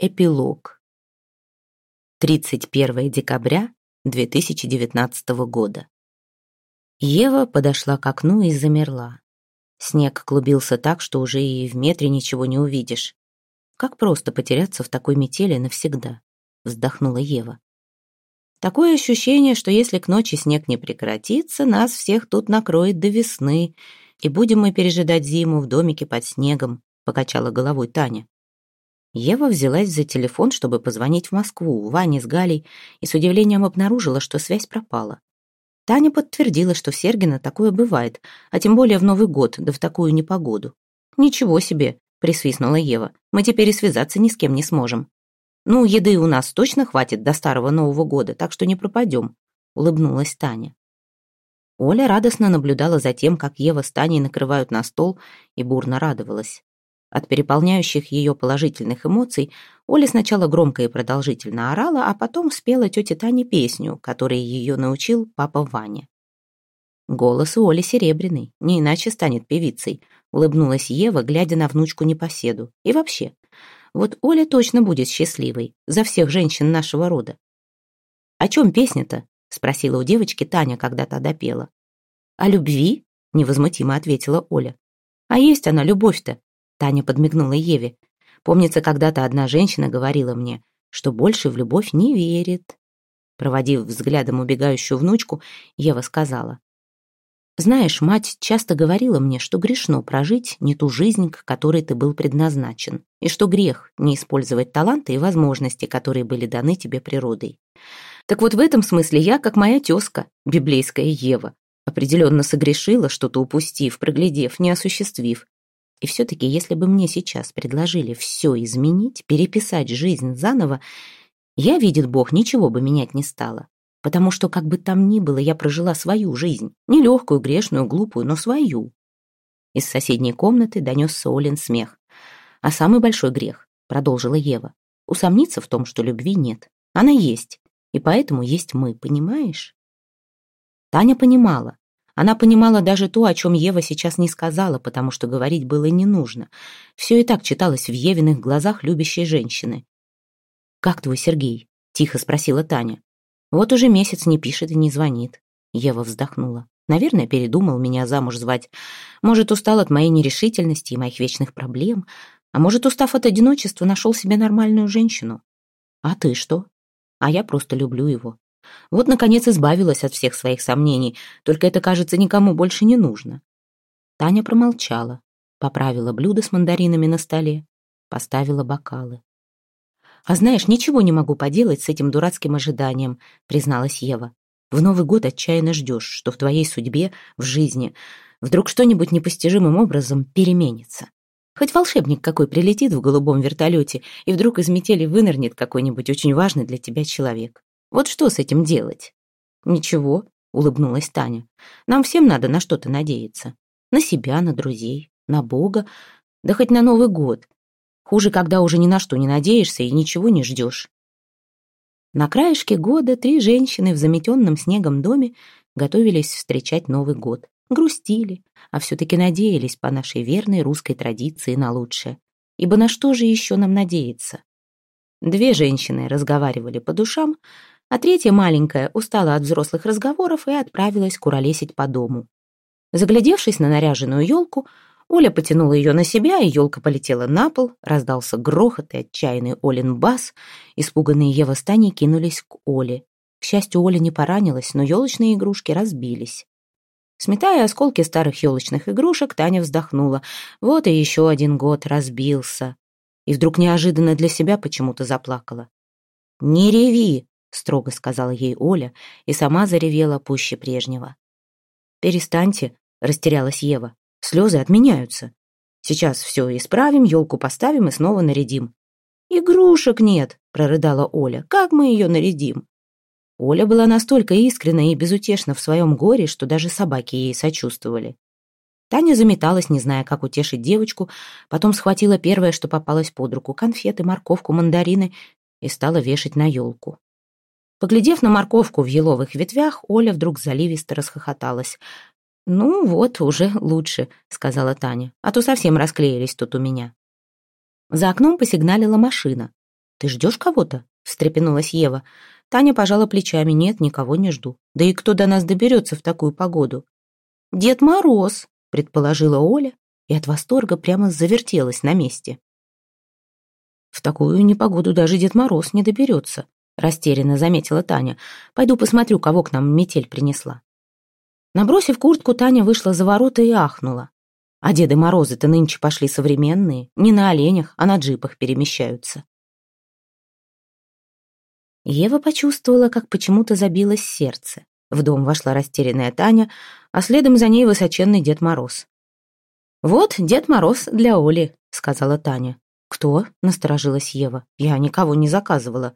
Эпилог. 31 декабря 2019 года. Ева подошла к окну и замерла. Снег клубился так, что уже и в метре ничего не увидишь. Как просто потеряться в такой метели навсегда, вздохнула Ева. Такое ощущение, что если к ночи снег не прекратится, нас всех тут накроет до весны, и будем мы пережидать зиму в домике под снегом, покачала головой Таня. Ева взялась за телефон, чтобы позвонить в Москву, Ване с Галей, и с удивлением обнаружила, что связь пропала. Таня подтвердила, что в Сергино такое бывает, а тем более в Новый год, да в такую непогоду. «Ничего себе!» — присвистнула Ева. «Мы теперь и связаться ни с кем не сможем». «Ну, еды у нас точно хватит до старого Нового года, так что не пропадем», — улыбнулась Таня. Оля радостно наблюдала за тем, как Ева с Таней накрывают на стол, и бурно радовалась. От переполняющих ее положительных эмоций Оля сначала громко и продолжительно орала, а потом спела тете Тане песню, которой ее научил папа Ваня. Голос у Оли серебряный, не иначе станет певицей, улыбнулась Ева, глядя на внучку непоседу. И вообще, вот Оля точно будет счастливой за всех женщин нашего рода. «О чем песня-то?» — спросила у девочки Таня, когда та допела. «О любви?» — невозмутимо ответила Оля. «А есть она, любовь-то?» Таня подмигнула Еве. Помнится, когда-то одна женщина говорила мне, что больше в любовь не верит. Проводив взглядом убегающую внучку, Ева сказала. «Знаешь, мать часто говорила мне, что грешно прожить не ту жизнь, к которой ты был предназначен, и что грех не использовать таланты и возможности, которые были даны тебе природой. Так вот в этом смысле я, как моя тезка, библейская Ева, определенно согрешила, что-то упустив, проглядев, не осуществив, и все-таки, если бы мне сейчас предложили все изменить, переписать жизнь заново, я, видит Бог, ничего бы менять не стала. Потому что, как бы там ни было, я прожила свою жизнь. Не легкую, грешную, глупую, но свою. Из соседней комнаты донесся Олин смех. А самый большой грех, продолжила Ева, усомниться в том, что любви нет. Она есть, и поэтому есть мы, понимаешь? Таня понимала, она понимала даже то, о чем Ева сейчас не сказала, потому что говорить было не нужно. Все и так читалось в Евиных глазах любящей женщины. «Как твой Сергей?» — тихо спросила Таня. «Вот уже месяц не пишет и не звонит». Ева вздохнула. «Наверное, передумал меня замуж звать. Может, устал от моей нерешительности и моих вечных проблем. А может, устав от одиночества, нашел себе нормальную женщину. А ты что? А я просто люблю его. Вот, наконец, избавилась от всех своих сомнений, только это, кажется, никому больше не нужно. Таня промолчала, поправила блюдо с мандаринами на столе, поставила бокалы. «А знаешь, ничего не могу поделать с этим дурацким ожиданием», призналась Ева. «В Новый год отчаянно ждешь, что в твоей судьбе, в жизни, вдруг что-нибудь непостижимым образом переменится. Хоть волшебник какой прилетит в голубом вертолете и вдруг из метели вынырнет какой-нибудь очень важный для тебя человек. Вот что с этим делать? Ничего, улыбнулась Таня. Нам всем надо на что-то надеяться. На себя, на друзей, на Бога, да хоть на Новый год. Хуже, когда уже ни на что не надеешься и ничего не ждешь. На краешке года три женщины в заметенном снегом доме готовились встречать Новый год. Грустили, а все-таки надеялись по нашей верной русской традиции на лучшее. Ибо на что же еще нам надеяться? Две женщины разговаривали по душам, а третья маленькая устала от взрослых разговоров и отправилась куролесить по дому. Заглядевшись на наряженную елку, Оля потянула ее на себя, и елка полетела на пол, раздался грохот и отчаянный Олин бас. Испуганные Ева с Таней кинулись к Оле. К счастью, Оля не поранилась, но елочные игрушки разбились. Сметая осколки старых елочных игрушек, Таня вздохнула. Вот и еще один год разбился. И вдруг неожиданно для себя почему-то заплакала. «Не реви!» — строго сказала ей Оля и сама заревела пуще прежнего. «Перестаньте», — растерялась Ева. «Слезы отменяются. Сейчас все исправим, елку поставим и снова нарядим». «Игрушек нет», — прорыдала Оля. «Как мы ее нарядим?» Оля была настолько искренна и безутешна в своем горе, что даже собаки ей сочувствовали. Таня заметалась, не зная, как утешить девочку, потом схватила первое, что попалось под руку — конфеты, морковку, мандарины — и стала вешать на елку. Поглядев на морковку в еловых ветвях, Оля вдруг заливисто расхохоталась. «Ну вот, уже лучше», — сказала Таня, «а то совсем расклеились тут у меня». За окном посигналила машина. «Ты ждешь кого-то?» — встрепенулась Ева. Таня пожала плечами. «Нет, никого не жду. Да и кто до нас доберется в такую погоду?» «Дед Мороз», — предположила Оля, и от восторга прямо завертелась на месте. «В такую непогоду даже Дед Мороз не доберется», — растерянно заметила Таня. «Пойду посмотрю, кого к нам метель принесла». Набросив куртку, Таня вышла за ворота и ахнула. А Деды Морозы-то нынче пошли современные, не на оленях, а на джипах перемещаются. Ева почувствовала, как почему-то забилось сердце. В дом вошла растерянная Таня, а следом за ней высоченный Дед Мороз. «Вот Дед Мороз для Оли», — сказала Таня. «Кто?» — насторожилась Ева. «Я никого не заказывала».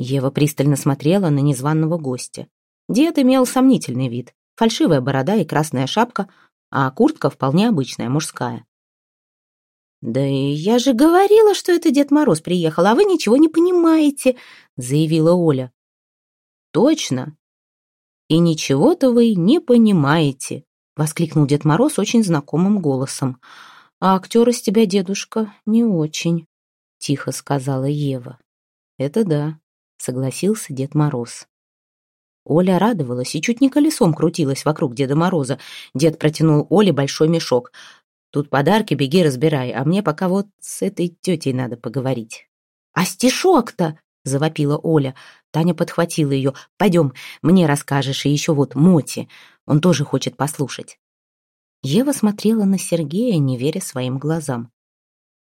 Ева пристально смотрела на незваного гостя. Дед имел сомнительный вид фальшивая борода и красная шапка, а куртка вполне обычная, мужская. «Да я же говорила, что это Дед Мороз приехал, а вы ничего не понимаете», — заявила Оля. «Точно. И ничего-то вы не понимаете», — воскликнул Дед Мороз очень знакомым голосом. «А актер из тебя, дедушка, не очень», — тихо сказала Ева. «Это да», — согласился Дед Мороз. Оля радовалась и чуть не колесом крутилась вокруг Деда Мороза. Дед протянул Оле большой мешок. «Тут подарки, беги разбирай, а мне пока вот с этой тетей надо поговорить». «А стишок-то?» — завопила Оля. Таня подхватила ее. «Пойдем, мне расскажешь, и еще вот Моти. Он тоже хочет послушать». Ева смотрела на Сергея, не веря своим глазам.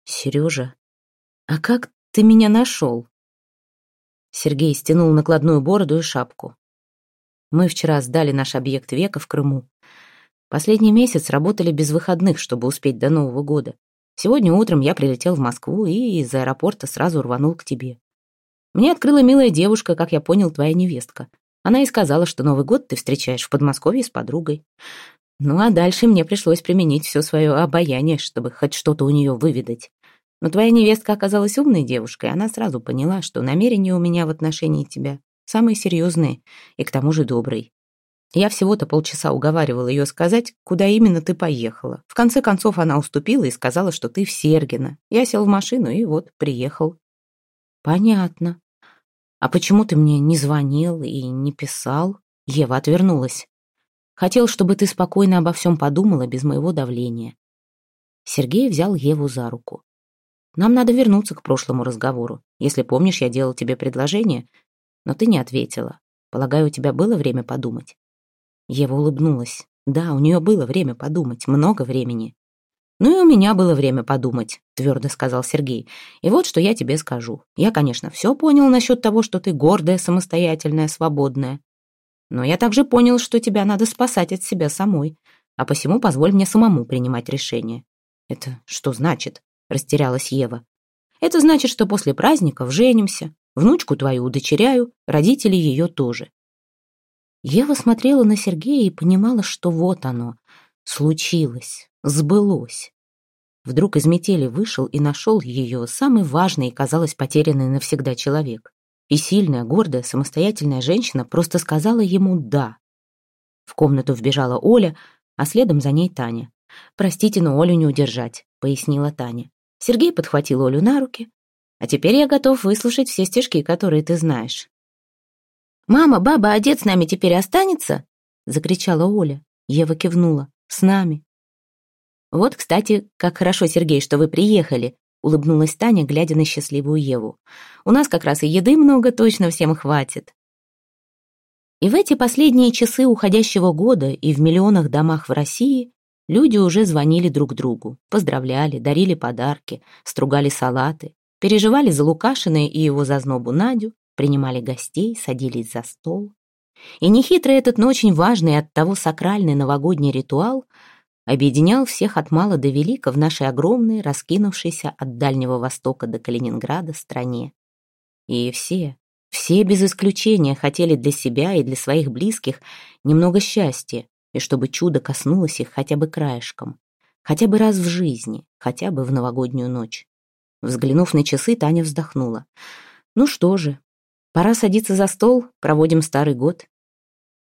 «Сережа, а как ты меня нашел?» Сергей стянул накладную бороду и шапку. Мы вчера сдали наш объект века в Крыму. Последний месяц работали без выходных, чтобы успеть до Нового года. Сегодня утром я прилетел в Москву и из аэропорта сразу рванул к тебе. Мне открыла милая девушка, как я понял, твоя невестка. Она и сказала, что Новый год ты встречаешь в Подмосковье с подругой. Ну а дальше мне пришлось применить все свое обаяние, чтобы хоть что-то у нее выведать. Но твоя невестка оказалась умной девушкой, она сразу поняла, что намерения у меня в отношении тебя самые серьезные и к тому же добрый. Я всего-то полчаса уговаривала ее сказать, куда именно ты поехала. В конце концов она уступила и сказала, что ты в Сергино. Я сел в машину и вот приехал. Понятно. А почему ты мне не звонил и не писал? Ева отвернулась. Хотел, чтобы ты спокойно обо всем подумала без моего давления. Сергей взял Еву за руку. Нам надо вернуться к прошлому разговору. Если помнишь, я делал тебе предложение, но ты не ответила. Полагаю, у тебя было время подумать?» Ева улыбнулась. «Да, у нее было время подумать, много времени». «Ну и у меня было время подумать», — твердо сказал Сергей. «И вот что я тебе скажу. Я, конечно, все понял насчет того, что ты гордая, самостоятельная, свободная. Но я также понял, что тебя надо спасать от себя самой, а посему позволь мне самому принимать решение». «Это что значит?» — растерялась Ева. «Это значит, что после праздников женимся, Внучку твою удочеряю, родители ее тоже. Ева смотрела на Сергея и понимала, что вот оно, случилось, сбылось. Вдруг из метели вышел и нашел ее самый важный и, казалось, потерянный навсегда человек. И сильная, гордая, самостоятельная женщина просто сказала ему «да». В комнату вбежала Оля, а следом за ней Таня. «Простите, но Олю не удержать», — пояснила Таня. Сергей подхватил Олю на руки, а теперь я готов выслушать все стишки, которые ты знаешь». «Мама, баба, а дед с нами теперь останется?» — закричала Оля. Ева кивнула. «С нами». «Вот, кстати, как хорошо, Сергей, что вы приехали», — улыбнулась Таня, глядя на счастливую Еву. «У нас как раз и еды много, точно всем хватит». И в эти последние часы уходящего года и в миллионах домах в России люди уже звонили друг другу, поздравляли, дарили подарки, стругали салаты, переживали за Лукашина и его зазнобу Надю, принимали гостей, садились за стол. И нехитрый этот, но очень важный от того сакральный новогодний ритуал объединял всех от мала до велика в нашей огромной, раскинувшейся от Дальнего Востока до Калининграда стране. И все, все без исключения хотели для себя и для своих близких немного счастья, и чтобы чудо коснулось их хотя бы краешком, хотя бы раз в жизни, хотя бы в новогоднюю ночь. Взглянув на часы, Таня вздохнула. «Ну что же, пора садиться за стол, проводим старый год».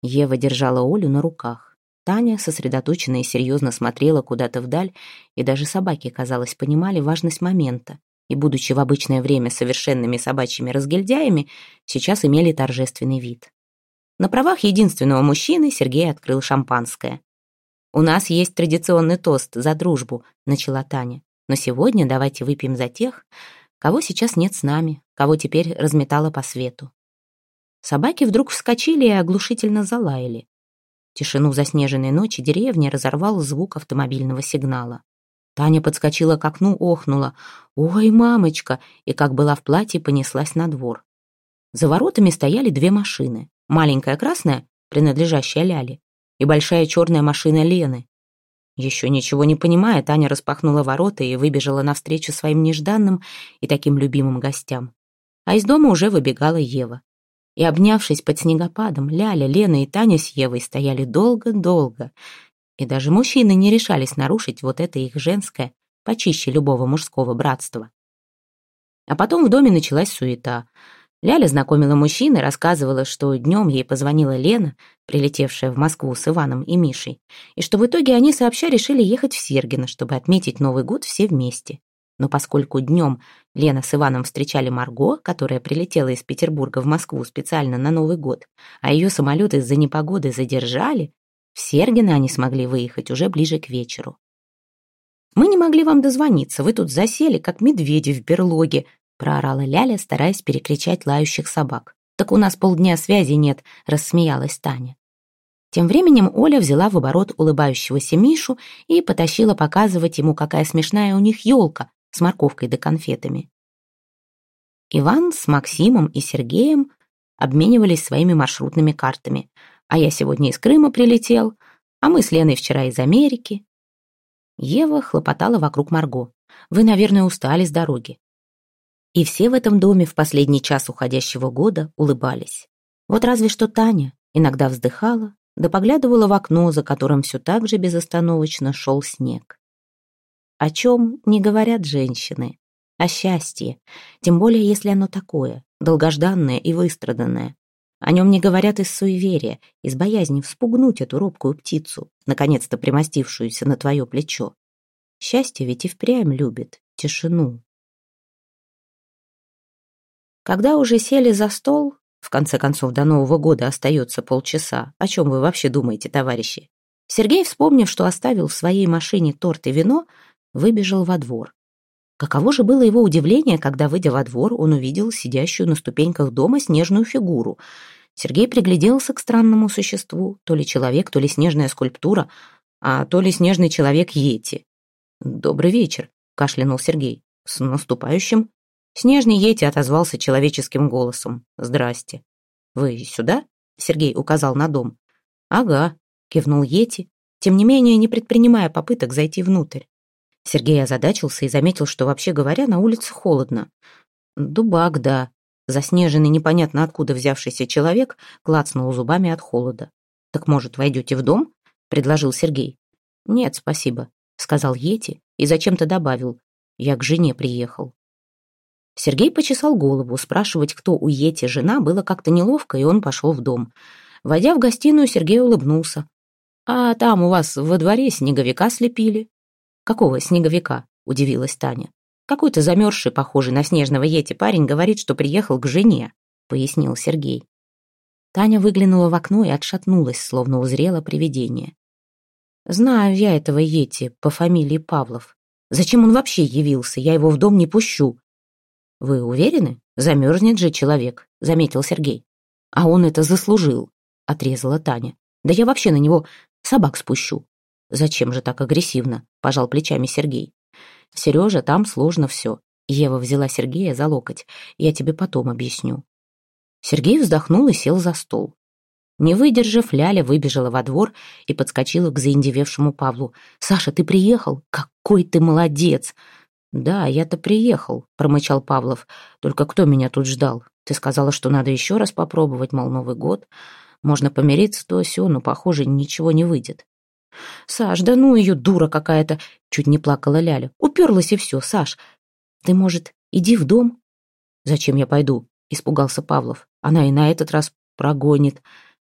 Ева держала Олю на руках. Таня, сосредоточенно и серьезно смотрела куда-то вдаль, и даже собаки, казалось, понимали важность момента. и, будучи в обычное время совершенными собачьими разгильдяями, сейчас имели торжественный вид. На правах единственного мужчины Сергей открыл шампанское. «У нас есть традиционный тост за дружбу», — начала Таня. «Но сегодня давайте выпьем за тех, кого сейчас нет с нами, кого теперь разметало по свету». Собаки вдруг вскочили и оглушительно залаяли. Тишину заснеженной ночи деревни разорвал звук автомобильного сигнала. Таня подскочила к окну, охнула. «Ой, мамочка!» и, как была в платье, понеслась на двор. За воротами стояли две машины. Маленькая красная, принадлежащая Ляле, и большая черная машина Лены. Еще ничего не понимая, Таня распахнула ворота и выбежала навстречу своим нежданным и таким любимым гостям. А из дома уже выбегала Ева. И, обнявшись под снегопадом, Ляля, Лена и Таня с Евой стояли долго-долго. И даже мужчины не решались нарушить вот это их женское, почище любого мужского братства. А потом в доме началась суета. Ляля знакомила мужчин и рассказывала, что днем ей позвонила Лена, прилетевшая в Москву с Иваном и Мишей, и что в итоге они сообща решили ехать в Сергино, чтобы отметить Новый год все вместе. Но поскольку днем Лена с Иваном встречали Марго, которая прилетела из Петербурга в Москву специально на Новый год, а ее самолет из-за непогоды задержали, в Сергино они смогли выехать уже ближе к вечеру. «Мы не могли вам дозвониться, вы тут засели, как медведи в берлоге», проорала Ляля, стараясь перекричать лающих собак. «Так у нас полдня связи нет», — рассмеялась Таня. Тем временем Оля взяла в оборот улыбающегося Мишу и потащила показывать ему, какая смешная у них елка, с морковкой да конфетами. Иван с Максимом и Сергеем обменивались своими маршрутными картами. А я сегодня из Крыма прилетел, а мы с Леной вчера из Америки. Ева хлопотала вокруг Марго. Вы, наверное, устали с дороги. И все в этом доме в последний час уходящего года улыбались. Вот разве что Таня иногда вздыхала, да поглядывала в окно, за которым все так же безостановочно шел снег. О чем не говорят женщины? О счастье, тем более если оно такое, долгожданное и выстраданное. О нем не говорят из суеверия, из боязни вспугнуть эту робкую птицу, наконец-то примостившуюся на твое плечо. Счастье ведь и впрямь любит тишину. Когда уже сели за стол, в конце концов, до Нового года остается полчаса, о чем вы вообще думаете, товарищи? Сергей, вспомнив, что оставил в своей машине торт и вино, выбежал во двор. Каково же было его удивление, когда, выйдя во двор, он увидел сидящую на ступеньках дома снежную фигуру. Сергей пригляделся к странному существу, то ли человек, то ли снежная скульптура, а то ли снежный человек Йети. «Добрый вечер», — кашлянул Сергей. «С наступающим?» Снежный Йети отозвался человеческим голосом. «Здрасте». «Вы сюда?» — Сергей указал на дом. «Ага», — кивнул Йети, тем не менее не предпринимая попыток зайти внутрь. Сергей озадачился и заметил, что, вообще говоря, на улице холодно. Дубак, да. Заснеженный, непонятно откуда взявшийся человек клацнул зубами от холода. «Так, может, войдете в дом?» — предложил Сергей. «Нет, спасибо», — сказал Йети и зачем-то добавил. «Я к жене приехал». Сергей почесал голову. Спрашивать, кто у Йети жена, было как-то неловко, и он пошел в дом. Войдя в гостиную, Сергей улыбнулся. «А там у вас во дворе снеговика слепили?» «Какого снеговика?» — удивилась Таня. «Какой-то замерзший, похожий на снежного йети парень говорит, что приехал к жене», — пояснил Сергей. Таня выглянула в окно и отшатнулась, словно узрела привидение. «Знаю я этого йети по фамилии Павлов. Зачем он вообще явился? Я его в дом не пущу». «Вы уверены? Замерзнет же человек», — заметил Сергей. «А он это заслужил», — отрезала Таня. «Да я вообще на него собак спущу. «Зачем же так агрессивно?» — пожал плечами Сергей. «Сережа, там сложно все». Ева взяла Сергея за локоть. «Я тебе потом объясню». Сергей вздохнул и сел за стол. Не выдержав, Ляля выбежала во двор и подскочила к заиндевевшему Павлу. «Саша, ты приехал? Какой ты молодец!» «Да, я-то приехал», — промычал Павлов. «Только кто меня тут ждал? Ты сказала, что надо еще раз попробовать, мол, Новый год. Можно помириться, то все, но, похоже, ничего не выйдет». «Саш, да ну ее, дура какая-то!» Чуть не плакала Ляля. «Уперлась и все, Саш. Ты, может, иди в дом?» «Зачем я пойду?» Испугался Павлов. «Она и на этот раз прогонит».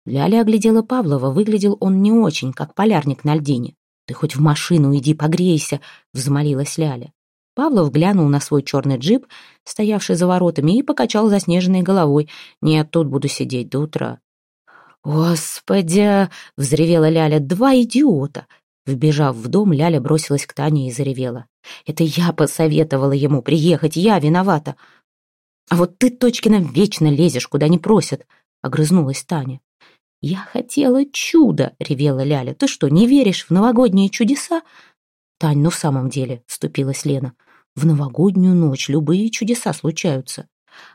Ляля оглядела Павлова. Выглядел он не очень, как полярник на льдине. «Ты хоть в машину иди, погрейся!» Взмолилась Ляля. Павлов глянул на свой черный джип, стоявший за воротами, и покачал заснеженной головой. «Нет, тут буду сидеть до утра». «Господи!» — взревела Ляля. «Два идиота!» Вбежав в дом, Ляля бросилась к Тане и заревела. «Это я посоветовала ему приехать, я виновата!» «А вот ты, Точкина, вечно лезешь, куда не просят!» — огрызнулась Таня. «Я хотела чудо!» — ревела Ляля. «Ты что, не веришь в новогодние чудеса?» «Тань, ну в самом деле!» — ступилась Лена. В новогоднюю ночь любые чудеса случаются.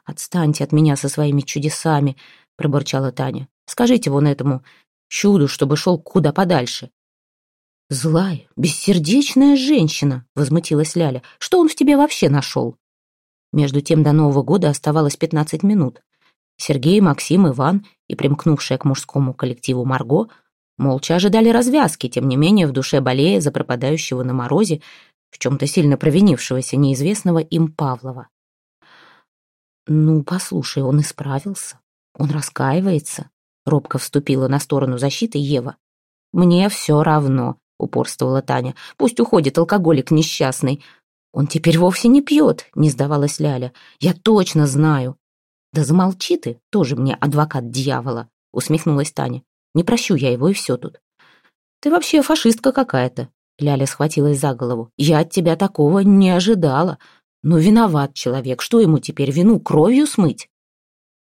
Отстаньте от меня со своими чудесами, пробурчала Таня. Скажите вон этому чуду, чтобы шел куда подальше. Злая, бессердечная женщина, возмутилась Ляля. Что он в тебе вообще нашел? Между тем до Нового года оставалось пятнадцать минут. Сергей, Максим, Иван и примкнувшая к мужскому коллективу Марго молча ожидали развязки, тем не менее в душе болея за пропадающего на морозе в чем-то сильно провинившегося неизвестного им Павлова. «Ну, послушай, он исправился. Он раскаивается», — робко вступила на сторону защиты Ева. «Мне все равно», — упорствовала Таня. «Пусть уходит алкоголик несчастный. Он теперь вовсе не пьет», — не сдавалась Ляля. «Я точно знаю». «Да замолчи ты, тоже мне адвокат дьявола», — усмехнулась Таня. «Не прощу я его, и все тут». «Ты вообще фашистка какая-то», Ляля схватилась за голову. «Я от тебя такого не ожидала. Но виноват человек. Что ему теперь, вину кровью смыть?»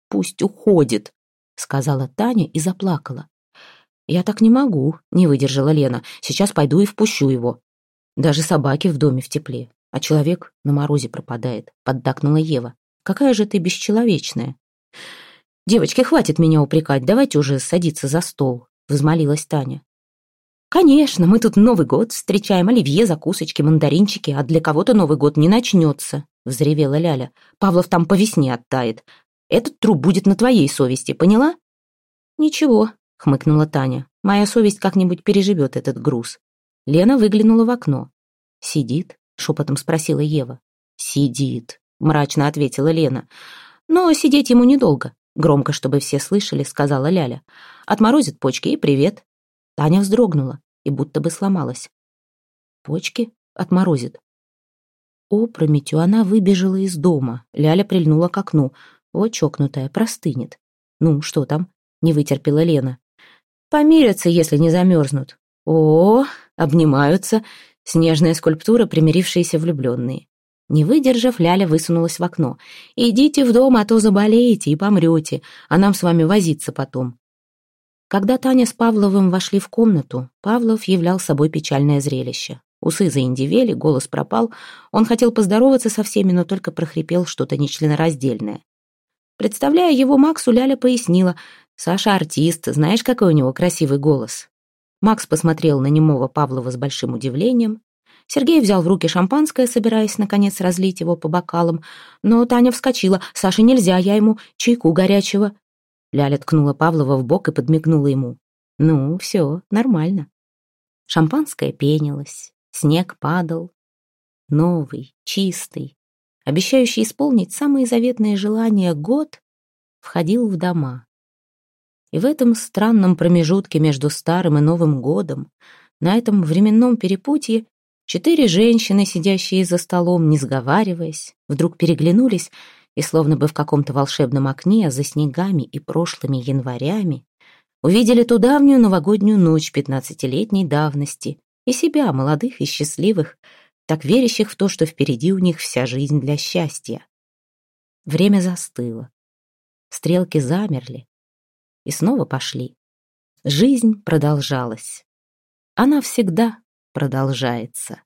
«Пусть уходит», — сказала Таня и заплакала. «Я так не могу», — не выдержала Лена. «Сейчас пойду и впущу его. Даже собаки в доме в тепле, а человек на морозе пропадает», — поддакнула Ева. «Какая же ты бесчеловечная!» «Девочки, хватит меня упрекать, давайте уже садиться за стол», — взмолилась Таня. «Конечно, мы тут Новый год встречаем, оливье, закусочки, мандаринчики, а для кого-то Новый год не начнется», — взревела Ляля. «Павлов там по весне оттает. Этот труп будет на твоей совести, поняла?» «Ничего», — хмыкнула Таня. «Моя совесть как-нибудь переживет этот груз». Лена выглянула в окно. «Сидит?» — шепотом спросила Ева. «Сидит», — мрачно ответила Лена. «Но сидеть ему недолго», — громко, чтобы все слышали, сказала Ляля. «Отморозит почки и привет». Таня вздрогнула и будто бы сломалась. Почки отморозит. Опрометью она выбежала из дома. Ляля прильнула к окну. Вот чокнутая, простынет. «Ну, что там?» — не вытерпела Лена. «Помирятся, если не замерзнут». О, обнимаются. Снежная скульптура, примирившиеся влюбленные. Не выдержав, Ляля высунулась в окно. «Идите в дом, а то заболеете и помрете, а нам с вами возиться потом». Когда Таня с Павловым вошли в комнату, Павлов являл собой печальное зрелище. Усы заиндивели, голос пропал. Он хотел поздороваться со всеми, но только прохрипел что-то нечленораздельное. Представляя его Максу, Ляля пояснила. «Саша артист, знаешь, какой у него красивый голос?» Макс посмотрел на немого Павлова с большим удивлением. Сергей взял в руки шампанское, собираясь, наконец, разлить его по бокалам. Но Таня вскочила. «Саше нельзя, я ему чайку горячего». Ляля ткнула Павлова в бок и подмигнула ему. «Ну, все, нормально». Шампанское пенилось, снег падал. Новый, чистый, обещающий исполнить самые заветные желания год, входил в дома. И в этом странном промежутке между старым и новым годом, на этом временном перепутье, четыре женщины, сидящие за столом, не сговариваясь, вдруг переглянулись и словно бы в каком-то волшебном окне за снегами и прошлыми январями увидели ту давнюю новогоднюю ночь пятнадцатилетней давности и себя, молодых и счастливых, так верящих в то, что впереди у них вся жизнь для счастья. Время застыло. Стрелки замерли и снова пошли. Жизнь продолжалась. Она всегда продолжается.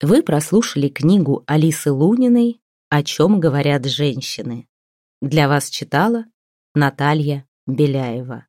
Вы прослушали книгу Алисы Луниной «О чем говорят женщины». Для вас читала Наталья Беляева.